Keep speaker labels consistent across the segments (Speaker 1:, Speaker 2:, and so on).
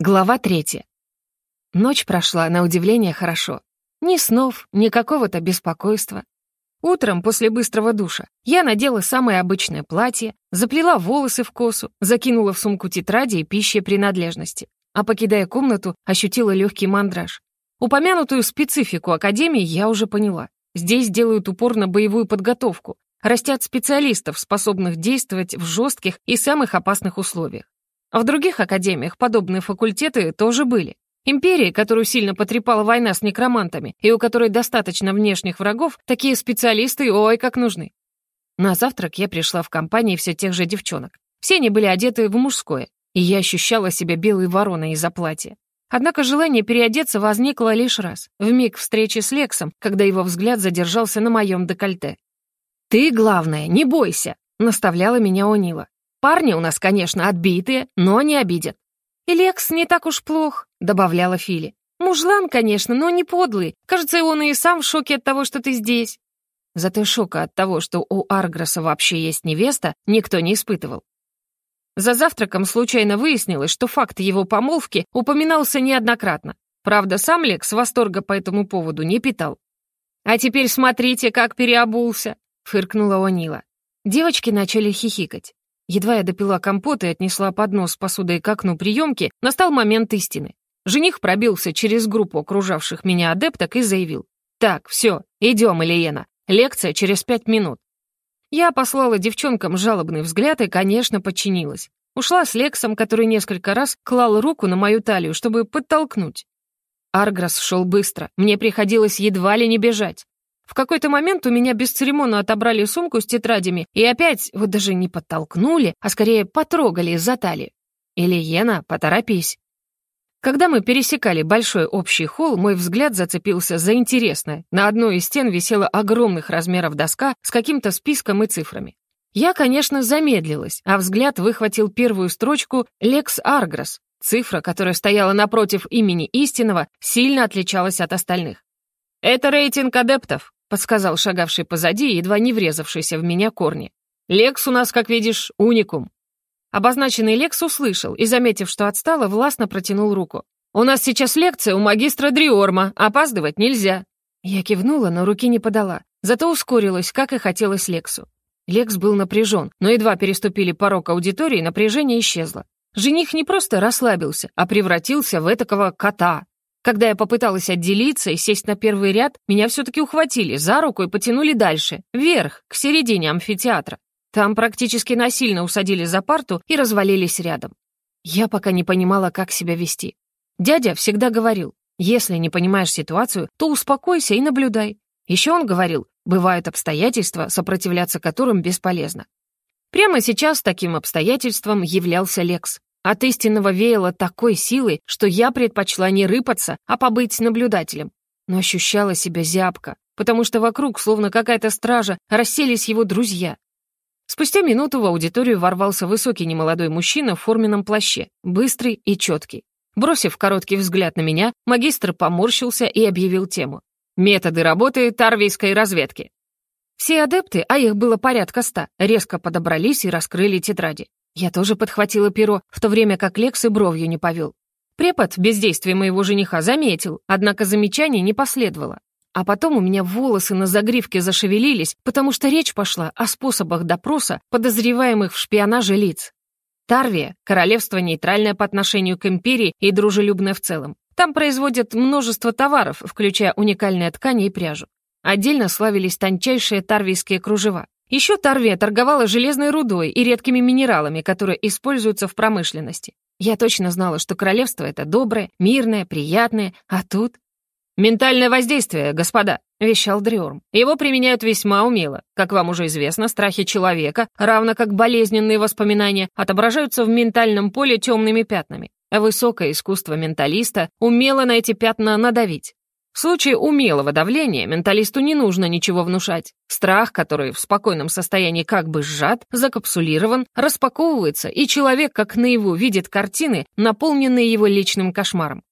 Speaker 1: Глава третья. Ночь прошла, на удивление, хорошо. Ни снов, ни какого-то беспокойства. Утром, после быстрого душа, я надела самое обычное платье, заплела волосы в косу, закинула в сумку тетради и пищи принадлежности. А покидая комнату, ощутила легкий мандраж. Упомянутую специфику Академии я уже поняла. Здесь делают упор на боевую подготовку, растят специалистов, способных действовать в жестких и самых опасных условиях. А в других академиях подобные факультеты тоже были. Империи, которую сильно потрепала война с некромантами, и у которой достаточно внешних врагов, такие специалисты ой как нужны. На завтрак я пришла в компании все тех же девчонок. Все они были одеты в мужское, и я ощущала себя белой вороной из-за платья. Однако желание переодеться возникло лишь раз, в миг встречи с Лексом, когда его взгляд задержался на моем декольте. «Ты, главное, не бойся», — наставляла меня Онила. Парни у нас, конечно, отбитые, но не обидят. И Лекс не так уж плох, добавляла Фили. Мужлан, конечно, но не подлый. Кажется, он и сам в шоке от того, что ты здесь. Зато шока от того, что у Аргроса вообще есть невеста, никто не испытывал. За завтраком случайно выяснилось, что факт его помолвки упоминался неоднократно. Правда, сам Лекс восторга по этому поводу не питал. «А теперь смотрите, как переобулся!» — фыркнула Онила. Девочки начали хихикать. Едва я допила компот и отнесла поднос с посудой к окну приемки, настал момент истины. Жених пробился через группу окружавших меня адепток и заявил. «Так, все, идем, Ильена. Лекция через пять минут». Я послала девчонкам жалобный взгляд и, конечно, подчинилась. Ушла с Лексом, который несколько раз клал руку на мою талию, чтобы подтолкнуть. Аргрос шел быстро, мне приходилось едва ли не бежать. В какой-то момент у меня бесцеремонно отобрали сумку с тетрадями и опять, вот даже не подтолкнули, а скорее потрогали за талию. «Ильена, поторопись». Когда мы пересекали большой общий холл, мой взгляд зацепился за интересное. На одной из стен висела огромных размеров доска с каким-то списком и цифрами. Я, конечно, замедлилась, а взгляд выхватил первую строчку «Лекс Аргрос». Цифра, которая стояла напротив имени истинного, сильно отличалась от остальных. «Это рейтинг адептов», — подсказал шагавший позади, едва не врезавшийся в меня корни. «Лекс у нас, как видишь, уникум». Обозначенный Лекс услышал и, заметив, что отстало, властно протянул руку. «У нас сейчас лекция у магистра Дриорма, опаздывать нельзя». Я кивнула, но руки не подала, зато ускорилась, как и хотелось Лексу. Лекс был напряжен, но едва переступили порог аудитории, напряжение исчезло. Жених не просто расслабился, а превратился в этакого кота, когда я попыталась отделиться и сесть на первый ряд, меня все-таки ухватили за руку и потянули дальше, вверх, к середине амфитеатра. Там практически насильно усадили за парту и развалились рядом. Я пока не понимала, как себя вести. Дядя всегда говорил, если не понимаешь ситуацию, то успокойся и наблюдай. Еще он говорил, бывают обстоятельства, сопротивляться которым бесполезно. Прямо сейчас таким обстоятельством являлся Лекс. От истинного веяло такой силой, что я предпочла не рыпаться, а побыть наблюдателем. Но ощущала себя зябко, потому что вокруг, словно какая-то стража, расселись его друзья. Спустя минуту в аудиторию ворвался высокий немолодой мужчина в форменном плаще, быстрый и четкий. Бросив короткий взгляд на меня, магистр поморщился и объявил тему. «Методы работы тарвийской разведки». Все адепты, а их было порядка ста, резко подобрались и раскрыли тетради. Я тоже подхватила перо, в то время как Лекс и бровью не повел. Препод бездействие моего жениха заметил, однако замечаний не последовало. А потом у меня волосы на загривке зашевелились, потому что речь пошла о способах допроса подозреваемых в шпионаже лиц. Тарвия — королевство нейтральное по отношению к империи и дружелюбное в целом. Там производят множество товаров, включая уникальные ткани и пряжу. Отдельно славились тончайшие тарвийские кружева. Еще Тарвия торговала железной рудой и редкими минералами, которые используются в промышленности. Я точно знала, что королевство — это доброе, мирное, приятное, а тут... «Ментальное воздействие, господа», — вещал Дриорм. «Его применяют весьма умело. Как вам уже известно, страхи человека, равно как болезненные воспоминания, отображаются в ментальном поле темными пятнами. Высокое искусство менталиста умело на эти пятна надавить. В случае умелого давления менталисту не нужно ничего внушать. Страх, который в спокойном состоянии как бы сжат, закапсулирован, распаковывается, и человек как наяву видит картины, наполненные его личным кошмаром.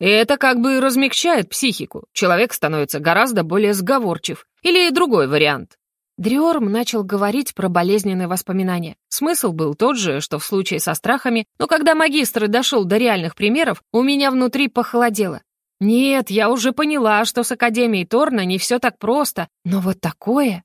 Speaker 1: И это как бы размягчает психику. Человек становится гораздо более сговорчив. Или другой вариант. Дриорм начал говорить про болезненные воспоминания. Смысл был тот же, что в случае со страхами, но когда магистр дошел до реальных примеров, у меня внутри похолодело. Нет, я уже поняла, что с Академией Торна не все так просто, но вот такое...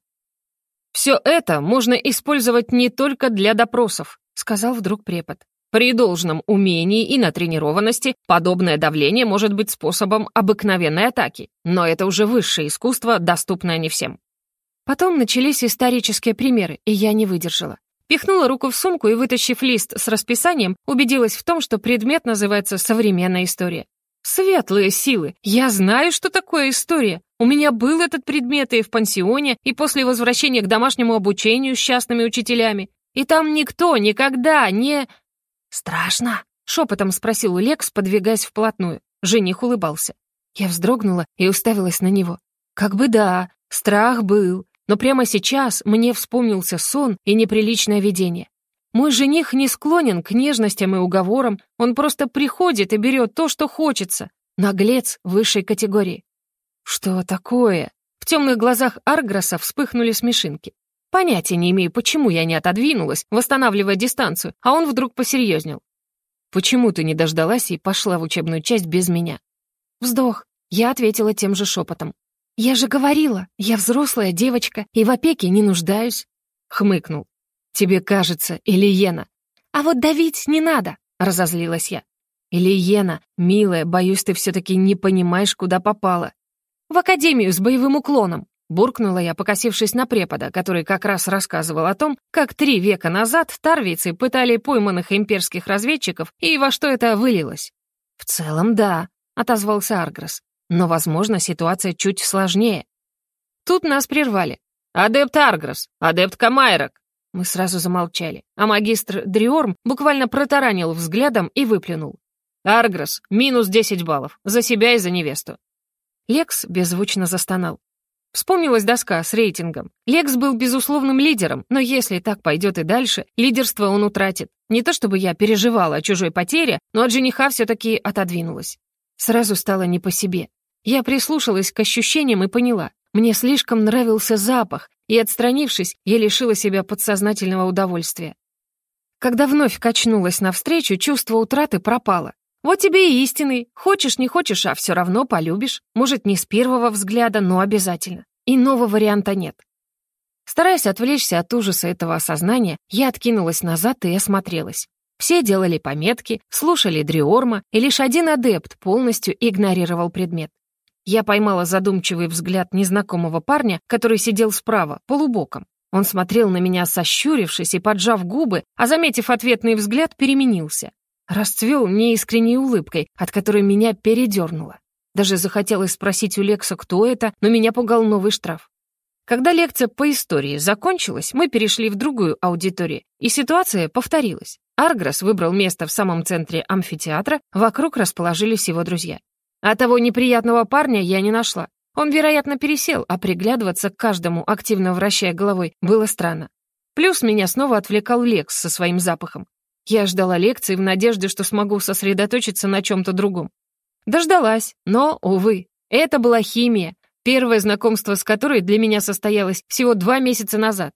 Speaker 1: «Все это можно использовать не только для допросов», — сказал вдруг препод. «При должном умении и натренированности подобное давление может быть способом обыкновенной атаки, но это уже высшее искусство, доступное не всем». Потом начались исторические примеры, и я не выдержала. Пихнула руку в сумку и, вытащив лист с расписанием, убедилась в том, что предмет называется «Современная история». Светлые силы! Я знаю, что такое история. У меня был этот предмет и в пансионе, и после возвращения к домашнему обучению с частными учителями. И там никто никогда не... «Страшно?» — шепотом спросил Лекс, подвигаясь вплотную. Жених улыбался. Я вздрогнула и уставилась на него. Как бы да, страх был, но прямо сейчас мне вспомнился сон и неприличное видение. Мой жених не склонен к нежностям и уговорам, он просто приходит и берет то, что хочется. Наглец высшей категории. Что такое? В темных глазах Арграса вспыхнули смешинки. Понятия не имею, почему я не отодвинулась, восстанавливая дистанцию, а он вдруг посерьезнел. «Почему ты не дождалась и пошла в учебную часть без меня?» Вздох. Я ответила тем же шепотом. «Я же говорила, я взрослая девочка и в опеке не нуждаюсь», — хмыкнул. «Тебе кажется, Ильена». «А вот давить не надо», — разозлилась я. «Ильена, милая, боюсь, ты все-таки не понимаешь, куда попала». «В академию с боевым уклоном», — буркнула я, покосившись на препода, который как раз рассказывал о том, как три века назад тарвийцы пытали пойманных имперских разведчиков и во что это вылилось. «В целом, да», — отозвался Аргресс. «Но, возможно, ситуация чуть сложнее». Тут нас прервали. «Адепт Аргресс! Адепт Камайрок!» Мы сразу замолчали, а магистр Дриорм буквально протаранил взглядом и выплюнул. «Аргрос, минус 10 баллов. За себя и за невесту». Лекс беззвучно застонал. Вспомнилась доска с рейтингом. Лекс был безусловным лидером, но если так пойдет и дальше, лидерство он утратит. Не то чтобы я переживала о чужой потере, но от жениха все-таки отодвинулась. Сразу стало не по себе. Я прислушалась к ощущениям и поняла. Мне слишком нравился запах, и, отстранившись, я лишила себя подсознательного удовольствия. Когда вновь качнулась навстречу, чувство утраты пропало. Вот тебе и истинный. Хочешь, не хочешь, а все равно полюбишь. Может, не с первого взгляда, но обязательно. Иного варианта нет. Стараясь отвлечься от ужаса этого осознания, я откинулась назад и осмотрелась. Все делали пометки, слушали Дриорма, и лишь один адепт полностью игнорировал предмет. Я поймала задумчивый взгляд незнакомого парня, который сидел справа, полубоком. Он смотрел на меня, сощурившись и поджав губы, а, заметив ответный взгляд, переменился. Расцвел неискренней улыбкой, от которой меня передернуло. Даже захотелось спросить у Лекса, кто это, но меня пугал новый штраф. Когда лекция по истории закончилась, мы перешли в другую аудиторию, и ситуация повторилась. Аргрос выбрал место в самом центре амфитеатра, вокруг расположились его друзья. А того неприятного парня я не нашла. Он, вероятно, пересел, а приглядываться к каждому, активно вращая головой, было странно. Плюс меня снова отвлекал Лекс со своим запахом. Я ждала лекции в надежде, что смогу сосредоточиться на чем-то другом. Дождалась, но, увы, это была химия, первое знакомство с которой для меня состоялось всего два месяца назад.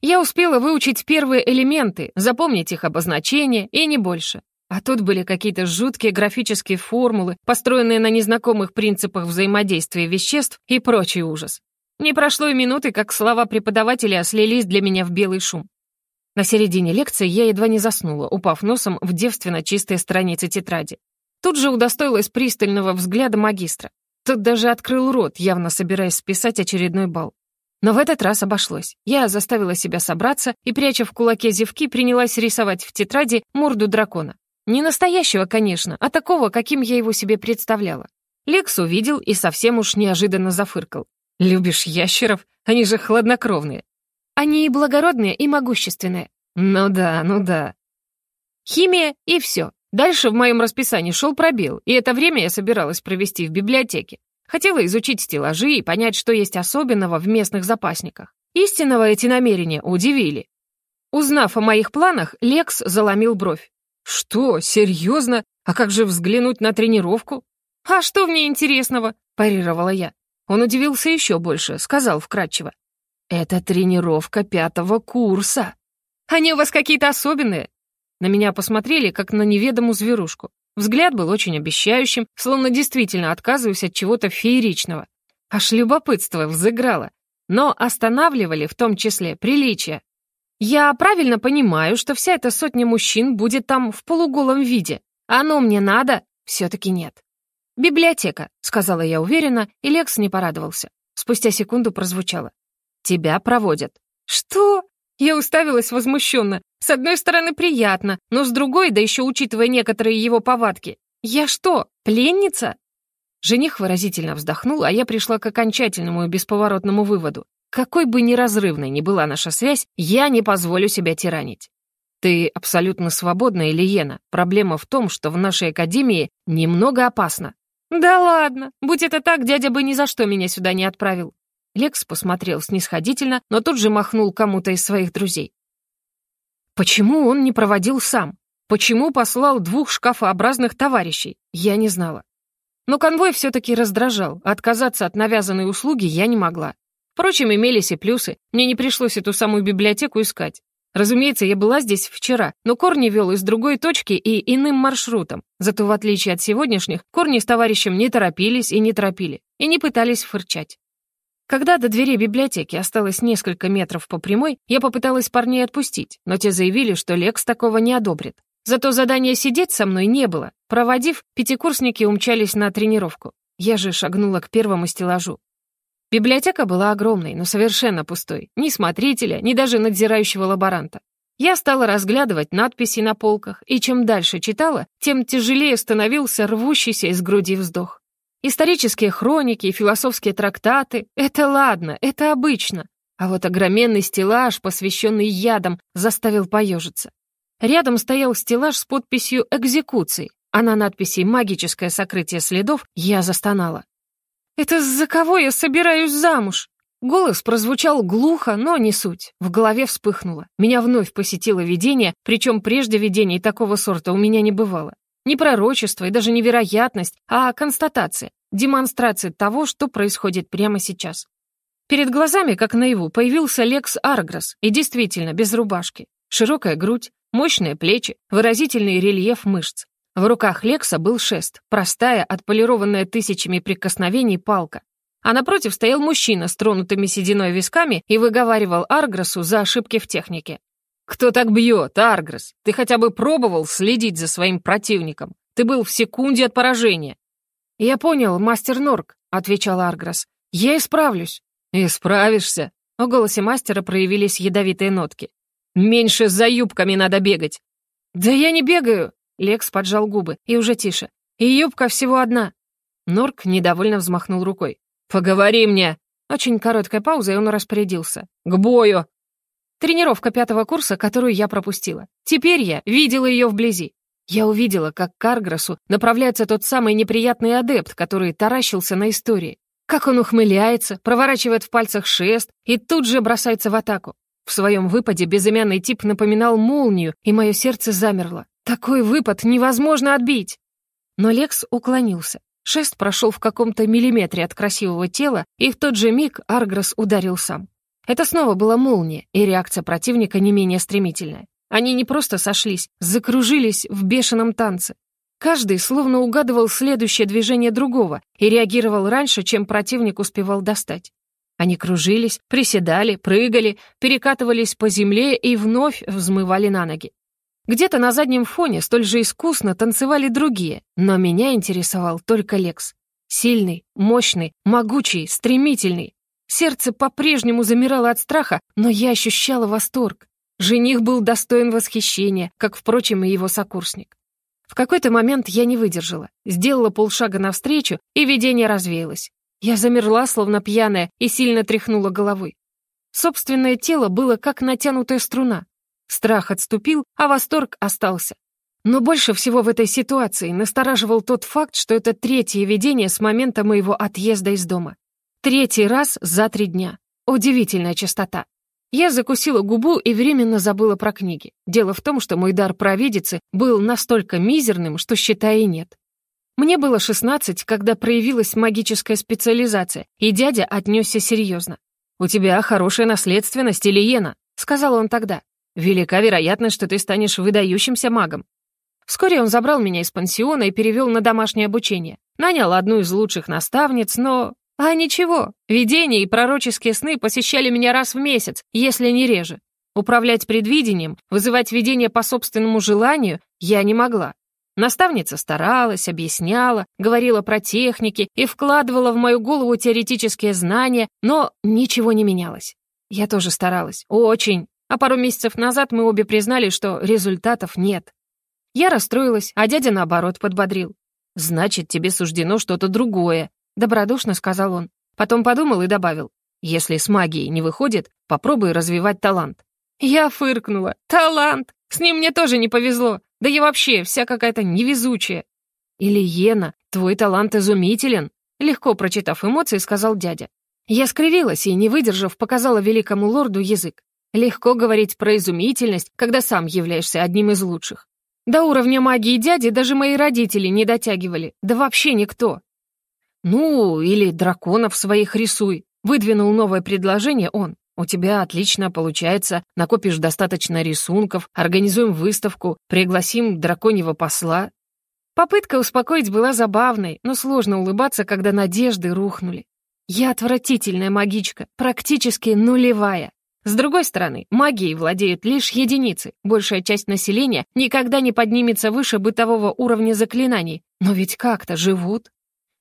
Speaker 1: Я успела выучить первые элементы, запомнить их обозначения и не больше. А тут были какие-то жуткие графические формулы, построенные на незнакомых принципах взаимодействия веществ и прочий ужас. Не прошло и минуты, как слова преподавателя слились для меня в белый шум. На середине лекции я едва не заснула, упав носом в девственно чистые страницы тетради. Тут же удостоилась пристального взгляда магистра. Тот даже открыл рот, явно собираясь списать очередной балл. Но в этот раз обошлось. Я заставила себя собраться и, пряча в кулаке зевки, принялась рисовать в тетради морду дракона. Не настоящего, конечно, а такого, каким я его себе представляла. Лекс увидел и совсем уж неожиданно зафыркал. «Любишь ящеров? Они же хладнокровные». «Они и благородные, и могущественные». «Ну да, ну да». Химия и все. Дальше в моем расписании шел пробел, и это время я собиралась провести в библиотеке. Хотела изучить стеллажи и понять, что есть особенного в местных запасниках. Истинного эти намерения удивили. Узнав о моих планах, Лекс заломил бровь. «Что, серьезно? А как же взглянуть на тренировку?» «А что в ней интересного?» — парировала я. Он удивился еще больше, сказал вкратчиво. «Это тренировка пятого курса». «Они у вас какие-то особенные?» На меня посмотрели, как на неведомую зверушку. Взгляд был очень обещающим, словно действительно отказываюсь от чего-то фееричного. Аж любопытство взыграло. Но останавливали в том числе приличия. Я правильно понимаю, что вся эта сотня мужчин будет там в полуголом виде. Оно мне надо? Все-таки нет. «Библиотека», — сказала я уверенно, и Лекс не порадовался. Спустя секунду прозвучало. «Тебя проводят». «Что?» Я уставилась возмущенно. С одной стороны, приятно, но с другой, да еще учитывая некоторые его повадки. «Я что, пленница?» Жених выразительно вздохнул, а я пришла к окончательному и бесповоротному выводу. Какой бы неразрывной ни была наша связь, я не позволю себя тиранить. Ты абсолютно свободна, Ильена. Проблема в том, что в нашей академии немного опасно. Да ладно, будь это так, дядя бы ни за что меня сюда не отправил. Лекс посмотрел снисходительно, но тут же махнул кому-то из своих друзей. Почему он не проводил сам? Почему послал двух шкафообразных товарищей? Я не знала. Но конвой все-таки раздражал, отказаться от навязанной услуги я не могла. Впрочем, имелись и плюсы. Мне не пришлось эту самую библиотеку искать. Разумеется, я была здесь вчера, но Корни вел из другой точки и иным маршрутом. Зато, в отличие от сегодняшних, Корни с товарищем не торопились и не торопили, и не пытались фырчать. Когда до двери библиотеки осталось несколько метров по прямой, я попыталась парней отпустить, но те заявили, что Лекс такого не одобрит. Зато задания сидеть со мной не было. Проводив, пятикурсники умчались на тренировку. Я же шагнула к первому стеллажу. Библиотека была огромной, но совершенно пустой. Ни смотрителя, ни даже надзирающего лаборанта. Я стала разглядывать надписи на полках, и чем дальше читала, тем тяжелее становился рвущийся из груди вздох. Исторические хроники и философские трактаты — это ладно, это обычно. А вот огроменный стеллаж, посвященный ядам, заставил поежиться. Рядом стоял стеллаж с подписью «Экзекуции», а на надписи «Магическое сокрытие следов» я застонала. «Это за кого я собираюсь замуж?» Голос прозвучал глухо, но не суть. В голове вспыхнуло. Меня вновь посетило видение, причем прежде видений такого сорта у меня не бывало. Не пророчество и даже не вероятность, а констатация, демонстрация того, что происходит прямо сейчас. Перед глазами, как наяву, появился Лекс Аргрос, и действительно, без рубашки. Широкая грудь, мощные плечи, выразительный рельеф мышц. В руках Лекса был шест, простая, отполированная тысячами прикосновений палка. А напротив стоял мужчина с тронутыми сединой висками и выговаривал Аргросу за ошибки в технике. «Кто так бьет, Аргрос? Ты хотя бы пробовал следить за своим противником? Ты был в секунде от поражения». «Я понял, мастер Норк», — отвечал Аргрос. «Я исправлюсь». «Исправишься?» В голосе мастера проявились ядовитые нотки. «Меньше за юбками надо бегать». «Да я не бегаю», Лекс поджал губы, и уже тише. «И юбка всего одна». Норк недовольно взмахнул рукой. «Поговори мне!» Очень короткая пауза, и он распорядился. «К бою!» Тренировка пятого курса, которую я пропустила. Теперь я видела ее вблизи. Я увидела, как к Аргросу направляется тот самый неприятный адепт, который таращился на истории. Как он ухмыляется, проворачивает в пальцах шест и тут же бросается в атаку. В своем выпаде безымянный тип напоминал молнию, и мое сердце замерло. Такой выпад невозможно отбить. Но Лекс уклонился. Шест прошел в каком-то миллиметре от красивого тела, и в тот же миг Аргрос ударил сам. Это снова была молния, и реакция противника не менее стремительная. Они не просто сошлись, закружились в бешеном танце. Каждый словно угадывал следующее движение другого и реагировал раньше, чем противник успевал достать. Они кружились, приседали, прыгали, перекатывались по земле и вновь взмывали на ноги. Где-то на заднем фоне столь же искусно танцевали другие, но меня интересовал только Лекс. Сильный, мощный, могучий, стремительный. Сердце по-прежнему замирало от страха, но я ощущала восторг. Жених был достоин восхищения, как, впрочем, и его сокурсник. В какой-то момент я не выдержала, сделала полшага навстречу, и видение развеялось. Я замерла, словно пьяная, и сильно тряхнула головой. Собственное тело было как натянутая струна. Страх отступил, а восторг остался. Но больше всего в этой ситуации настораживал тот факт, что это третье видение с момента моего отъезда из дома. Третий раз за три дня. Удивительная частота. Я закусила губу и временно забыла про книги. Дело в том, что мой дар провидицы был настолько мизерным, что считай и нет. Мне было 16, когда проявилась магическая специализация, и дядя отнесся серьезно. «У тебя хорошая наследственность, Ильена», — сказал он тогда. «Велика вероятность, что ты станешь выдающимся магом». Вскоре он забрал меня из пансиона и перевел на домашнее обучение. Нанял одну из лучших наставниц, но... А ничего, видения и пророческие сны посещали меня раз в месяц, если не реже. Управлять предвидением, вызывать видение по собственному желанию я не могла. Наставница старалась, объясняла, говорила про техники и вкладывала в мою голову теоретические знания, но ничего не менялось. Я тоже старалась, очень. А пару месяцев назад мы обе признали, что результатов нет. Я расстроилась, а дядя, наоборот, подбодрил. «Значит, тебе суждено что-то другое», — добродушно сказал он. Потом подумал и добавил. «Если с магией не выходит, попробуй развивать талант». Я фыркнула. «Талант! С ним мне тоже не повезло. Да я вообще вся какая-то невезучая». «Или Ена, твой талант изумителен», — легко прочитав эмоции, сказал дядя. Я скривилась и, не выдержав, показала великому лорду язык. Легко говорить про изумительность, когда сам являешься одним из лучших. До уровня магии дяди даже мои родители не дотягивали, да вообще никто. «Ну, или драконов своих рисуй», — выдвинул новое предложение он. «У тебя отлично получается, накопишь достаточно рисунков, организуем выставку, пригласим драконьего посла». Попытка успокоить была забавной, но сложно улыбаться, когда надежды рухнули. Я отвратительная магичка, практически нулевая. С другой стороны, магией владеют лишь единицы. Большая часть населения никогда не поднимется выше бытового уровня заклинаний. Но ведь как-то живут.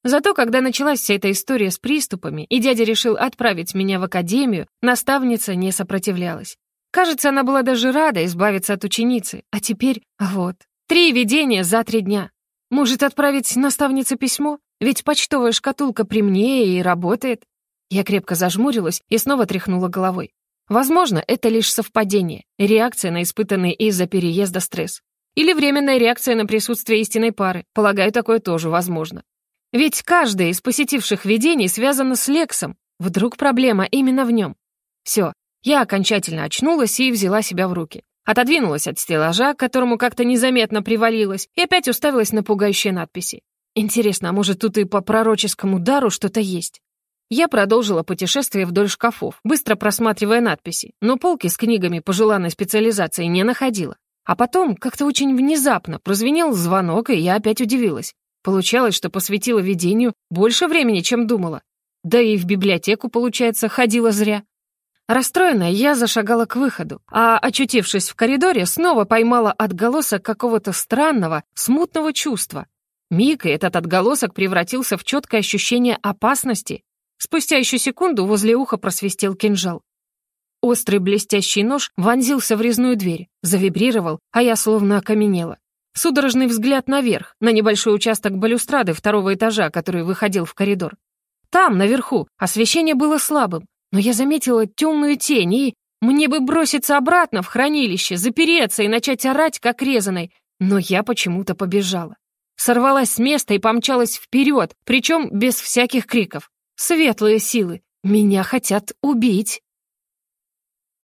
Speaker 1: Зато, когда началась вся эта история с приступами, и дядя решил отправить меня в академию, наставница не сопротивлялась. Кажется, она была даже рада избавиться от ученицы. А теперь вот. Три видения за три дня. Может, отправить наставнице письмо? Ведь почтовая шкатулка при мне и работает. Я крепко зажмурилась и снова тряхнула головой. Возможно, это лишь совпадение, реакция на испытанный из-за переезда стресс. Или временная реакция на присутствие истинной пары. Полагаю, такое тоже возможно. Ведь каждое из посетивших видений связано с Лексом. Вдруг проблема именно в нем. Все, я окончательно очнулась и взяла себя в руки. Отодвинулась от стеллажа, к которому как-то незаметно привалилась, и опять уставилась на пугающие надписи. Интересно, а может тут и по пророческому дару что-то есть? Я продолжила путешествие вдоль шкафов, быстро просматривая надписи, но полки с книгами по желанной специализации не находила. А потом, как-то очень внезапно, прозвенел звонок, и я опять удивилась. Получалось, что посвятила видению больше времени, чем думала. Да и в библиотеку, получается, ходила зря. Расстроенная, я зашагала к выходу, а, очутившись в коридоре, снова поймала отголосок какого-то странного, смутного чувства. Миг, и этот отголосок превратился в четкое ощущение опасности. Спустя еще секунду возле уха просвистел кинжал. Острый блестящий нож вонзился в резную дверь, завибрировал, а я словно окаменела. Судорожный взгляд наверх, на небольшой участок балюстрады второго этажа, который выходил в коридор. Там, наверху, освещение было слабым, но я заметила темную тень, и мне бы броситься обратно в хранилище, запереться и начать орать, как резаной, но я почему-то побежала. Сорвалась с места и помчалась вперед, причем без всяких криков. Светлые силы, меня хотят убить.